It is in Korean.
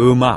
음악